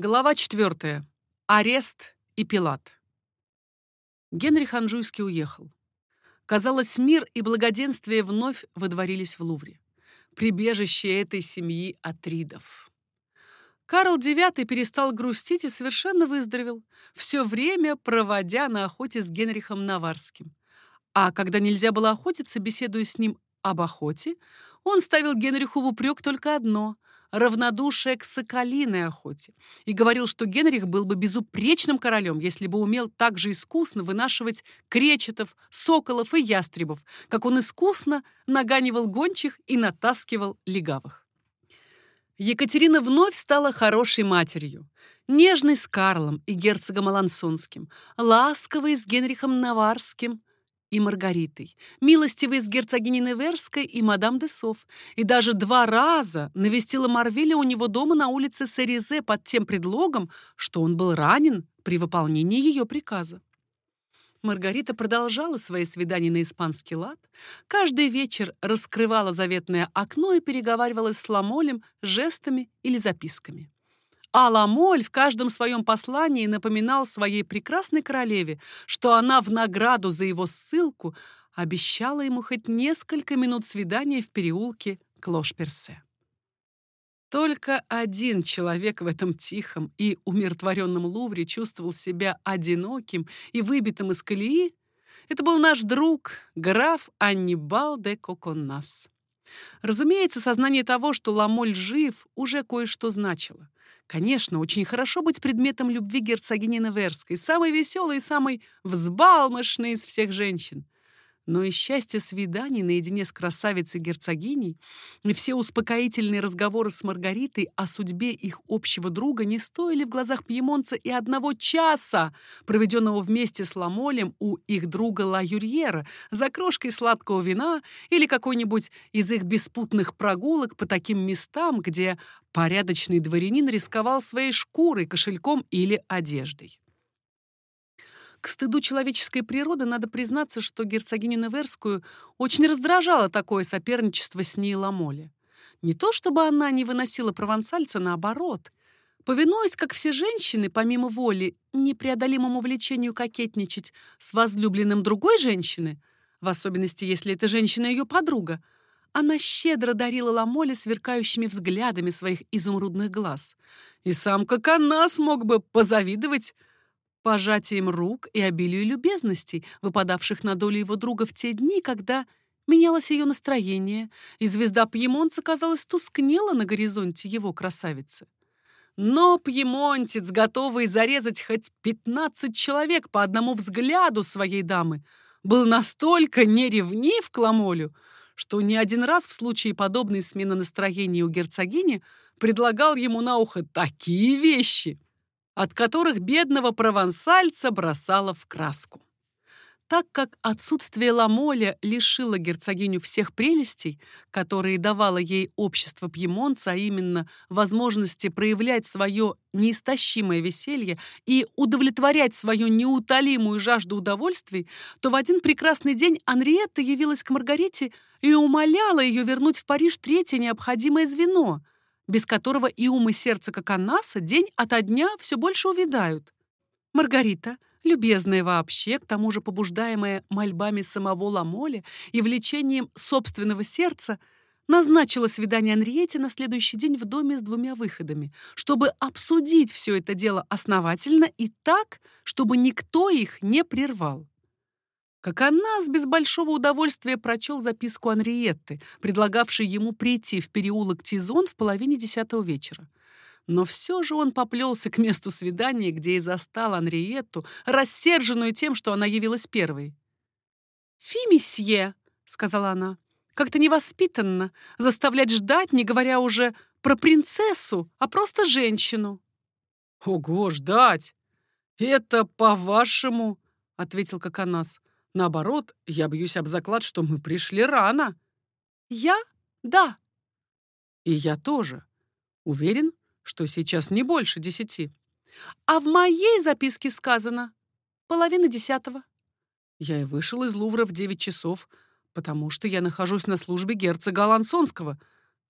Глава 4. Арест и Пилат. Генрих Анжуйский уехал. Казалось, мир и благоденствие вновь водворились в Лувре. Прибежище этой семьи Атридов. Карл IX перестал грустить и совершенно выздоровел, все время проводя на охоте с Генрихом Наварским. А когда нельзя было охотиться, беседуя с ним об охоте, он ставил Генриху в упрек только одно — равнодушие к соколиной охоте и говорил, что Генрих был бы безупречным королем, если бы умел так же искусно вынашивать кречетов, соколов и ястребов, как он искусно наганивал гончих и натаскивал легавых. Екатерина вновь стала хорошей матерью, нежной с Карлом и герцогом Алансонским, ласковой с Генрихом Наварским, и Маргаритой, милостивой с герцогиней Неверской и мадам де Соф, и даже два раза навестила Марвеля у него дома на улице Саризе под тем предлогом, что он был ранен при выполнении ее приказа. Маргарита продолжала свои свидания на испанский лад, каждый вечер раскрывала заветное окно и переговаривалась с Ламолем жестами или записками. А Ламоль в каждом своем послании напоминал своей прекрасной королеве, что она в награду за его ссылку обещала ему хоть несколько минут свидания в переулке Клош-Персе. Только один человек в этом тихом и умиротворенном Лувре чувствовал себя одиноким и выбитым из колеи. Это был наш друг, граф Аннибал де Коконнас. Разумеется, сознание того, что Ламоль жив, уже кое-что значило. Конечно, очень хорошо быть предметом любви герцогини Неверской, самой веселой и самой взбалмошной из всех женщин. Но и счастье свиданий наедине с красавицей-герцогиней и все успокоительные разговоры с Маргаритой о судьбе их общего друга не стоили в глазах пьемонца и одного часа, проведенного вместе с Ламолем у их друга Ла Юрьера за крошкой сладкого вина или какой-нибудь из их беспутных прогулок по таким местам, где порядочный дворянин рисковал своей шкурой, кошельком или одеждой. К стыду человеческой природы надо признаться, что герцогиню Неверскую очень раздражало такое соперничество с ней Ламоле. Не то чтобы она не выносила провансальца, наоборот. Повинуясь, как все женщины, помимо воли, непреодолимому влечению кокетничать с возлюбленным другой женщины, в особенности, если эта женщина ее подруга, она щедро дарила Ламоле сверкающими взглядами своих изумрудных глаз. И сам как она смог бы позавидовать пожатием рук и обилию любезностей, выпадавших на долю его друга в те дни, когда менялось ее настроение, и звезда Пьемонца, казалось, тускнела на горизонте его красавицы. Но пьемонтец, готовый зарезать хоть пятнадцать человек по одному взгляду своей дамы, был настолько неревнив к Ламолю, что не один раз в случае подобной смены настроения у герцогини предлагал ему на ухо такие вещи — от которых бедного провансальца бросало в краску. Так как отсутствие Ламоля лишило герцогиню всех прелестей, которые давало ей общество пьемонца, а именно возможности проявлять свое неистощимое веселье и удовлетворять свою неутолимую жажду удовольствий, то в один прекрасный день Анриетта явилась к Маргарите и умоляла ее вернуть в Париж третье необходимое звено — без которого и ум и сердце как Анаса день ото дня все больше увядают. Маргарита, любезная вообще, к тому же побуждаемая мольбами самого Ламоля и влечением собственного сердца, назначила свидание Анриете на следующий день в доме с двумя выходами, чтобы обсудить все это дело основательно и так, чтобы никто их не прервал как Аннас без большого удовольствия прочел записку Анриетты, предлагавшей ему прийти в переулок Тизон в половине десятого вечера. Но все же он поплелся к месту свидания, где и застал Анриетту, рассерженную тем, что она явилась первой. «Фи, месье», — сказала она, — «как-то невоспитанно заставлять ждать, не говоря уже про принцессу, а просто женщину». «Ого, ждать! Это по-вашему», — ответил Коконас. Наоборот, я бьюсь об заклад, что мы пришли рано. Я? Да. И я тоже. Уверен, что сейчас не больше десяти. А в моей записке сказано половина десятого. Я и вышел из Лувра в девять часов, потому что я нахожусь на службе герцога Алансонского.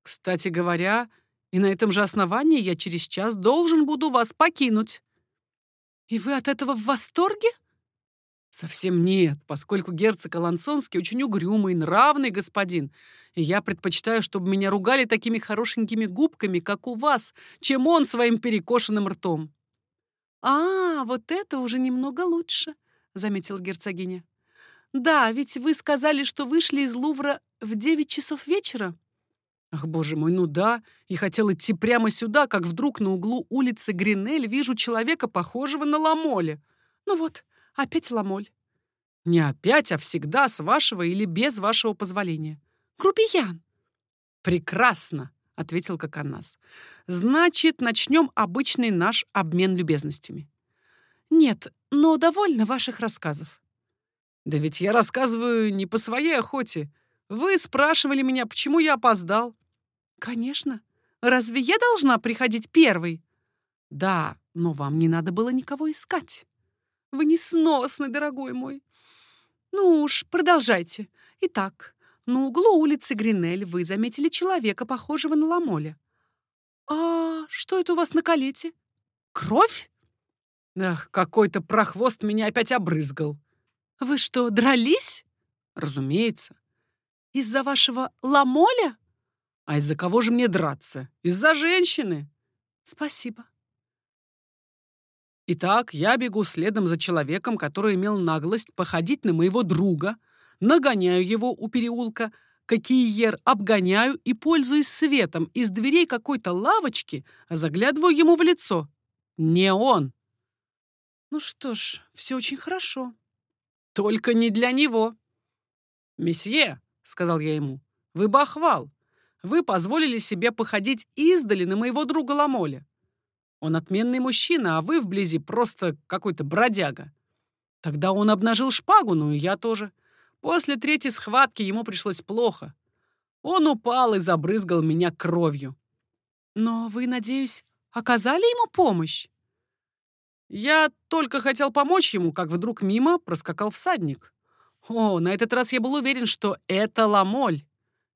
Кстати говоря, И на этом же основании я через час должен буду вас покинуть. И вы от этого в восторге? Совсем нет, поскольку герцог Алансонский очень угрюмый, нравный господин, и я предпочитаю, чтобы меня ругали такими хорошенькими губками, как у вас, чем он своим перекошенным ртом. «А, вот это уже немного лучше», — заметила герцогиня. «Да, ведь вы сказали, что вышли из Лувра в девять часов вечера». Ах, боже мой, ну да, и хотел идти прямо сюда, как вдруг на углу улицы Гринель вижу человека, похожего на Ламоле. Ну вот, опять Ламоль. Не опять, а всегда с вашего или без вашего позволения. Грубиян. Прекрасно, ответил Коканас. Значит, начнем обычный наш обмен любезностями. Нет, но довольно ваших рассказов. Да ведь я рассказываю не по своей охоте. Вы спрашивали меня, почему я опоздал. Конечно. Разве я должна приходить первой? Да, но вам не надо было никого искать. Вы несносный, дорогой мой. Ну уж, продолжайте. Итак, на углу улицы Гринель вы заметили человека, похожего на Ламоля. А что это у вас на колете? Кровь? Ах, какой-то прохвост меня опять обрызгал. Вы что, дрались? Разумеется. Из-за вашего Ламоля? А из-за кого же мне драться? Из-за женщины. Спасибо. Итак, я бегу следом за человеком, который имел наглость походить на моего друга, нагоняю его у переулка, Кокиер обгоняю и, пользуясь светом из дверей какой-то лавочки, заглядываю ему в лицо. Не он. Ну что ж, все очень хорошо. Только не для него. Месье, — сказал я ему, — вы бахвал вы позволили себе походить издали на моего друга Ламоля. Он отменный мужчина, а вы вблизи просто какой-то бродяга. Тогда он обнажил шпагу, ну и я тоже. После третьей схватки ему пришлось плохо. Он упал и забрызгал меня кровью. Но вы, надеюсь, оказали ему помощь? Я только хотел помочь ему, как вдруг мимо проскакал всадник. О, на этот раз я был уверен, что это Ламоль.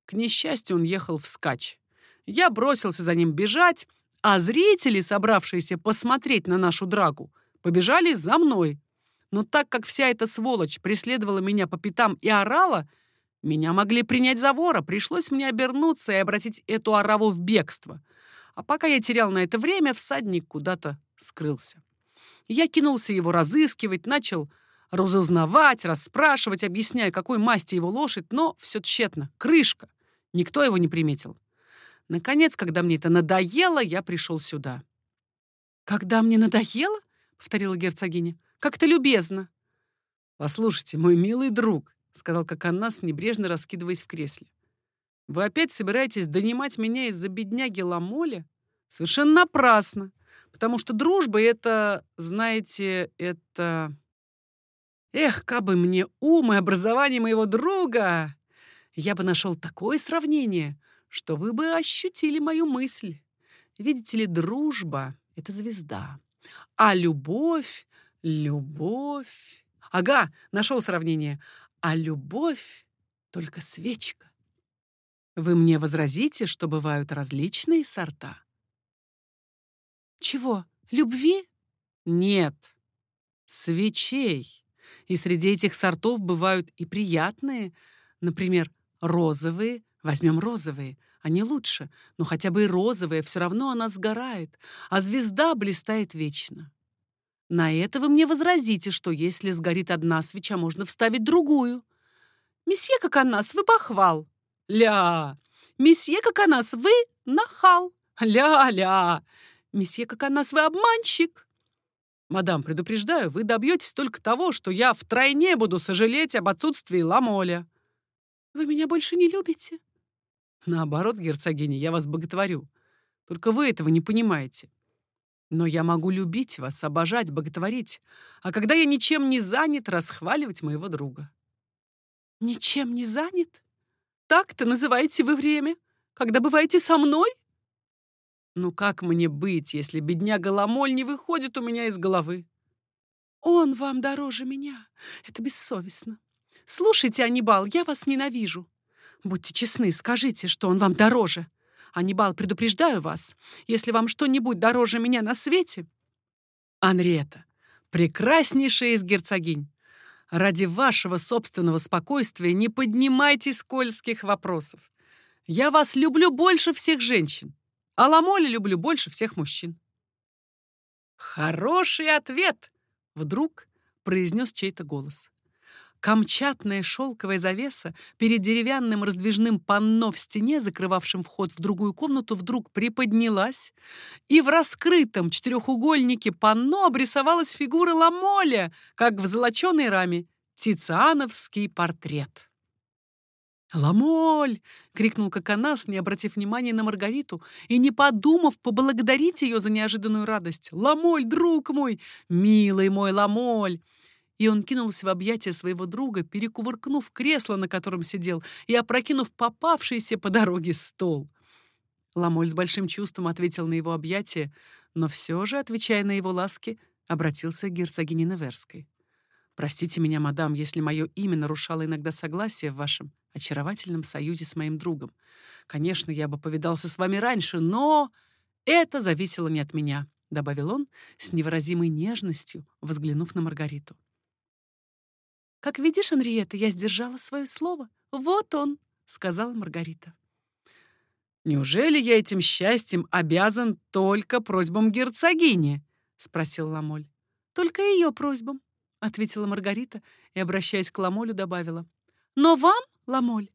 К несчастью, он ехал вскачь. Я бросился за ним бежать, а зрители, собравшиеся посмотреть на нашу драку, побежали за мной. Но так как вся эта сволочь преследовала меня по пятам и орала, меня могли принять за вора, пришлось мне обернуться и обратить эту ораву в бегство. А пока я терял на это время, всадник куда-то скрылся. Я кинулся его разыскивать, начал разузнавать, расспрашивать, объясняя, какой масти его лошадь, но все тщетно. Крышка. Никто его не приметил. Наконец, когда мне это надоело, я пришел сюда. «Когда мне надоело?» — повторила герцогиня. «Как-то любезно». «Послушайте, мой милый друг», — сказал Коканас, небрежно раскидываясь в кресле. «Вы опять собираетесь донимать меня из-за бедняги Ламоля? Совершенно напрасно, потому что дружба — это, знаете, это... Эх, кабы мне ум и образование моего друга! Я бы нашел такое сравнение, что вы бы ощутили мою мысль. Видите ли, дружба — это звезда, а любовь — любовь. Ага, нашел сравнение. А любовь — только свечка. Вы мне возразите, что бывают различные сорта? Чего? Любви? Нет. Свечей. И среди этих сортов бывают и приятные, например, розовые. Возьмем розовые, они лучше, но хотя бы и розовые, все равно она сгорает, а звезда блистает вечно. На это вы мне возразите, что если сгорит одна свеча, можно вставить другую. Месье Коконас, вы похвал. Ля! Месье Коконас, вы нахал. Ля-ля! Месье Коконас, вы обманщик. Мадам, предупреждаю, вы добьетесь только того, что я втройне буду сожалеть об отсутствии ламоля. Вы меня больше не любите? Наоборот, герцогиня, я вас боготворю. Только вы этого не понимаете. Но я могу любить вас, обожать, боготворить, а когда я ничем не занят, расхваливать моего друга. Ничем не занят? Так-то называете вы время, когда бываете со мной? Ну как мне быть, если бедняга Ламоль не выходит у меня из головы? Он вам дороже меня. Это бессовестно. Слушайте, Анибал, я вас ненавижу. Будьте честны, скажите, что он вам дороже. Анибал, предупреждаю вас, если вам что-нибудь дороже меня на свете...» «Анриета, прекраснейшая из герцогинь, ради вашего собственного спокойствия не поднимайте скользких вопросов. Я вас люблю больше всех женщин, а Ламоля люблю больше всех мужчин». «Хороший ответ!» — вдруг произнес чей-то голос. Камчатная шелковая завеса перед деревянным раздвижным панно в стене, закрывавшим вход в другую комнату, вдруг приподнялась, и в раскрытом четырехугольнике панно обрисовалась фигура Ламоля, как в золоченой раме Тициановский портрет. «Ламоль!» — крикнул Коконас, не обратив внимания на Маргариту и не подумав поблагодарить ее за неожиданную радость. «Ламоль, друг мой! Милый мой Ламоль!» И он кинулся в объятия своего друга, перекувыркнув кресло, на котором сидел, и опрокинув попавшийся по дороге стол. Ламоль с большим чувством ответил на его объятие, но все же, отвечая на его ласки, обратился к герцогине Неверской. «Простите меня, мадам, если мое имя нарушало иногда согласие в вашем очаровательном союзе с моим другом. Конечно, я бы повидался с вами раньше, но это зависело не от меня», — добавил он с невыразимой нежностью, взглянув на Маргариту. «Как видишь, Анриета, я сдержала свое слово. Вот он», — сказала Маргарита. «Неужели я этим счастьем обязан только просьбам герцогини?» — спросил Ламоль. «Только ее просьбам», ответила Маргарита и, обращаясь к Ламолю, добавила. «Но вам, Ламоль,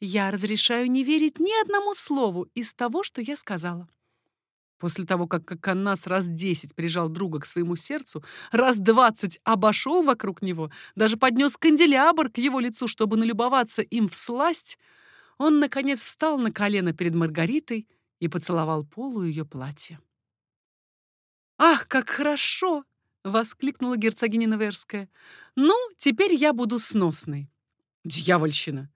я разрешаю не верить ни одному слову из того, что я сказала». После того, как Коканас раз десять прижал друга к своему сердцу, раз двадцать обошел вокруг него, даже поднес канделябр к его лицу, чтобы налюбоваться им в сласть, он, наконец, встал на колено перед Маргаритой и поцеловал полу ее платья. «Ах, как хорошо!» — воскликнула герцогиня Неверская. «Ну, теперь я буду сносной». «Дьявольщина!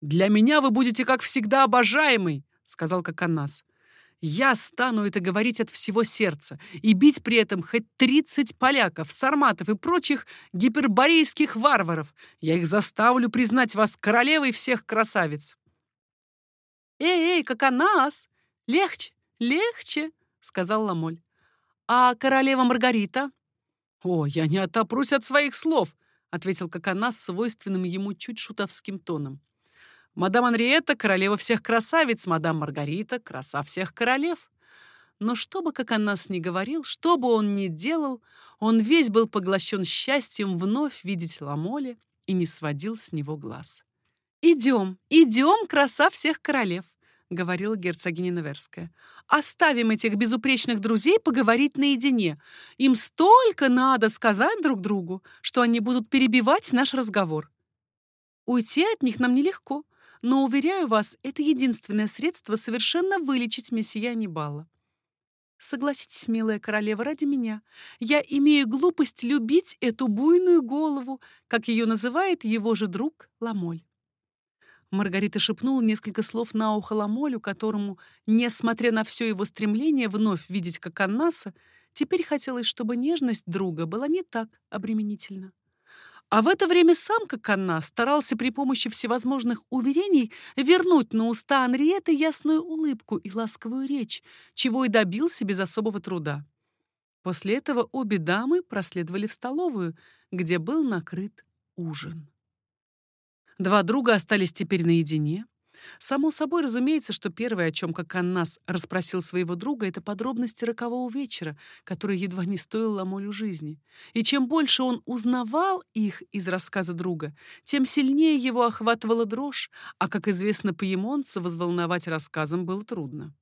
Для меня вы будете, как всегда, обожаемый!» — сказал Коканас. «Я стану это говорить от всего сердца и бить при этом хоть тридцать поляков, сарматов и прочих гиперборейских варваров. Я их заставлю признать вас королевой всех красавиц». «Эй, эй, Коканас! Легче, легче!» — сказал Ламоль. «А королева Маргарита?» «О, я не отопрусь от своих слов», — ответил Коконас свойственным ему чуть шутовским тоном. «Мадам Анриетта — королева всех красавиц, мадам Маргарита — краса всех королев». Но что бы Коконас ни говорил, что бы он ни делал, он весь был поглощен счастьем вновь видеть Ламоле и не сводил с него глаз. «Идем, идем, краса всех королев!» — говорила герцогиня Неверская. «Оставим этих безупречных друзей поговорить наедине. Им столько надо сказать друг другу, что они будут перебивать наш разговор. Уйти от них нам нелегко, но, уверяю вас, это единственное средство совершенно вылечить мессия Анибала. Согласитесь, милая королева, ради меня. Я имею глупость любить эту буйную голову, как ее называет его же друг Ламоль. Маргарита шепнула несколько слов на ухо Ламолю, которому, несмотря на все его стремление вновь видеть как Аннаса, теперь хотелось, чтобы нежность друга была не так обременительна. А в это время сам, как она, старался при помощи всевозможных уверений вернуть на уста Анриеты ясную улыбку и ласковую речь, чего и добился без особого труда. После этого обе дамы проследовали в столовую, где был накрыт ужин. Два друга остались теперь наедине. Само собой, разумеется, что первое, о чем Коканнас расспросил своего друга, это подробности рокового вечера, который едва не стоил Ламолю жизни. И чем больше он узнавал их из рассказа друга, тем сильнее его охватывала дрожь, а, как известно по-емонцу, возволновать рассказом было трудно.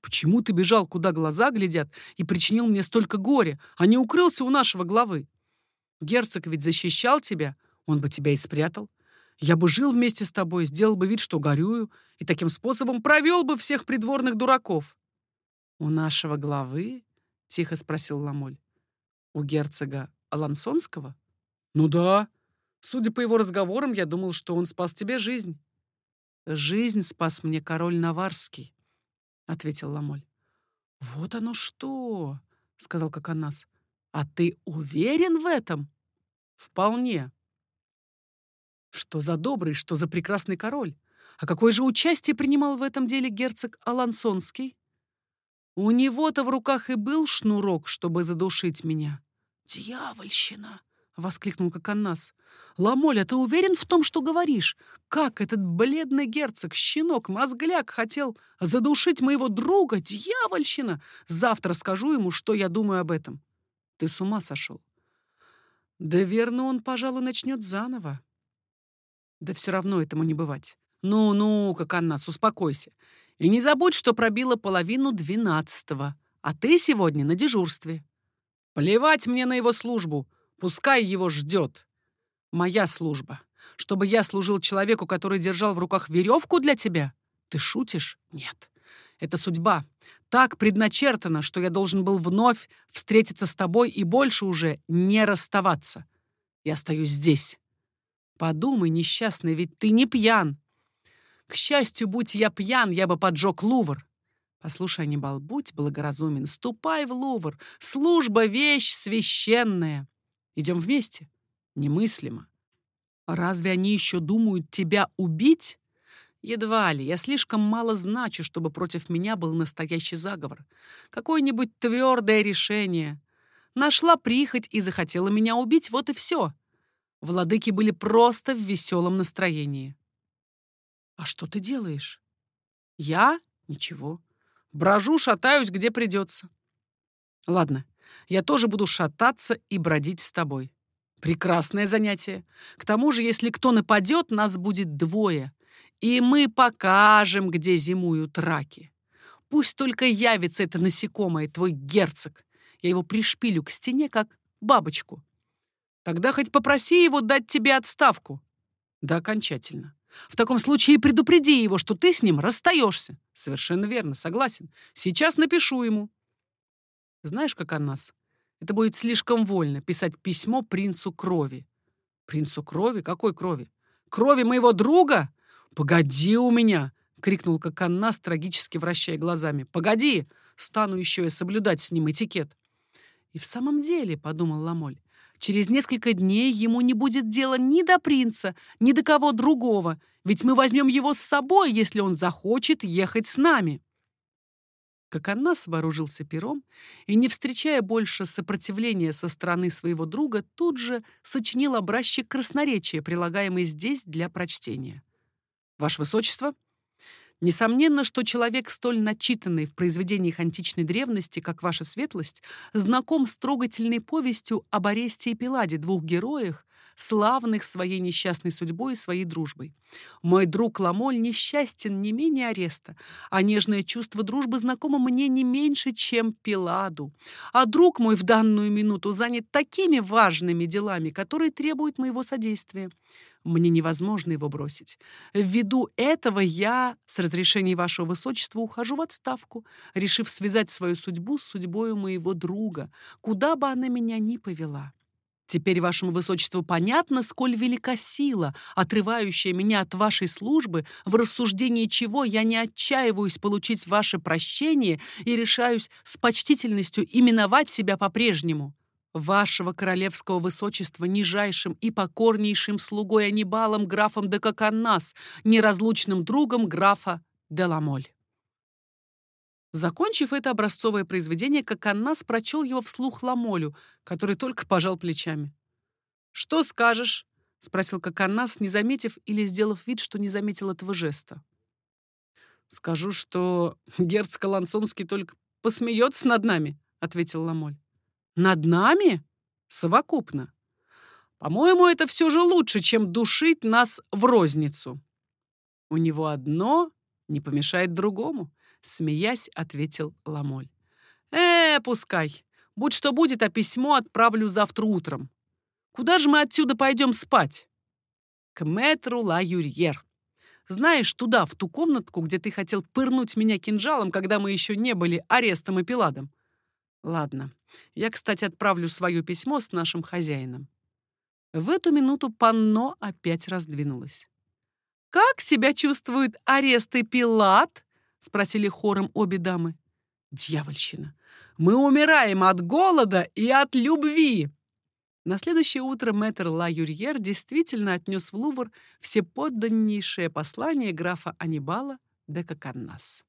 «Почему ты бежал, куда глаза глядят, и причинил мне столько горя, а не укрылся у нашего главы? Герцог ведь защищал тебя, он бы тебя и спрятал. Я бы жил вместе с тобой, сделал бы вид, что горюю, и таким способом провел бы всех придворных дураков. У нашего главы? Тихо спросил Ламоль. У герцога Аламсонского? Ну да. Судя по его разговорам, я думал, что он спас тебе жизнь. Жизнь спас мне король Наварский, ответил Ламоль. Вот оно что, сказал Коконас. А ты уверен в этом? Вполне. Что за добрый, что за прекрасный король? А какое же участие принимал в этом деле герцог Алансонский? У него-то в руках и был шнурок, чтобы задушить меня. «Дьявольщина!» — воскликнул Коканнас. «Ламоля, ты уверен в том, что говоришь? Как этот бледный герцог, щенок, мозгляк хотел задушить моего друга? Дьявольщина! Завтра скажу ему, что я думаю об этом». «Ты с ума сошел?» «Да верно, он, пожалуй, начнет заново». «Да все равно этому не бывать. Ну-ну, Коканнас, успокойся. И не забудь, что пробила половину двенадцатого, а ты сегодня на дежурстве. Плевать мне на его службу, пускай его ждет. Моя служба. Чтобы я служил человеку, который держал в руках веревку для тебя? Ты шутишь? Нет. Это судьба. Так предначертано, что я должен был вновь встретиться с тобой и больше уже не расставаться. Я остаюсь здесь. Подумай, несчастный, ведь ты не пьян. К счастью, будь я пьян, я бы поджег Лувр. Послушай, Анибал, будь благоразумен, ступай в Лувр. Служба — вещь священная. Идем вместе? Немыслимо. Разве они еще думают тебя убить? Едва ли. Я слишком мало значу, чтобы против меня был настоящий заговор. Какое-нибудь твердое решение. Нашла прихоть и захотела меня убить, вот и все. Владыки были просто в веселом настроении. «А что ты делаешь?» «Я? Ничего. Брожу, шатаюсь, где придется». «Ладно, я тоже буду шататься и бродить с тобой. Прекрасное занятие. К тому же, если кто нападет, нас будет двое, и мы покажем, где зимуют раки. Пусть только явится это насекомое, твой герцог. Я его пришпилю к стене, как бабочку. Тогда хоть попроси его дать тебе отставку. Да окончательно. В таком случае предупреди его, что ты с ним расстаешься. Совершенно верно, согласен. Сейчас напишу ему. Знаешь, как о нас? Это будет слишком вольно писать письмо принцу крови. Принцу крови? Какой крови? Крови моего друга? Погоди у меня! крикнул Коканнас, трагически вращая глазами. «Погоди! Стану еще и соблюдать с ним этикет!» «И в самом деле», — подумал Ламоль, Через несколько дней ему не будет дела ни до принца, ни до кого другого, ведь мы возьмем его с собой, если он захочет ехать с нами. Коканас вооружился пером и, не встречая больше сопротивления со стороны своего друга, тут же сочинил образчик красноречия, прилагаемый здесь для прочтения. «Ваше Высочество, Несомненно, что человек, столь начитанный в произведениях античной древности, как ваша светлость, знаком с трогательной повестью об Аресте и Пиладе, двух героях, славных своей несчастной судьбой и своей дружбой. Мой друг Ламоль несчастен не менее Ареста, а нежное чувство дружбы знакомо мне не меньше, чем Пиладу. А друг мой в данную минуту занят такими важными делами, которые требуют моего содействия. Мне невозможно его бросить. Ввиду этого я, с разрешения вашего высочества, ухожу в отставку, решив связать свою судьбу с судьбой моего друга, куда бы она меня ни повела. Теперь вашему высочеству понятно, сколь велика сила, отрывающая меня от вашей службы, в рассуждении чего я не отчаиваюсь получить ваше прощение и решаюсь с почтительностью именовать себя по-прежнему вашего королевского высочества нижайшим и покорнейшим слугой Анибалом графом де Коканнас, неразлучным другом графа де Ламоль. Закончив это образцовое произведение, Коканнас прочел его вслух Ламолю, который только пожал плечами. «Что скажешь?» — спросил Коканнас, не заметив или сделав вид, что не заметил этого жеста. «Скажу, что герцог Лансонский только посмеется над нами», — ответил Ламоль. Над нами? Совокупно. По-моему, это все же лучше, чем душить нас в розницу. У него одно не помешает другому, смеясь, ответил Ламоль. Э, пускай. Будь что будет, а письмо отправлю завтра утром. Куда же мы отсюда пойдем спать? К мэтру Ла Юрьер. Знаешь, туда, в ту комнатку, где ты хотел пырнуть меня кинжалом, когда мы еще не были арестом и пиладом. Ладно. Я, кстати, отправлю свое письмо с нашим хозяином. В эту минуту панно опять раздвинулось. «Как себя чувствует арест и Пилат?» — спросили хором обе дамы. «Дьявольщина! Мы умираем от голода и от любви!» На следующее утро мэтр Ла Юрьер действительно отнес в Лувр все подданнейшее послание графа Анибала де Коканнас.